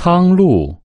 苍鹭。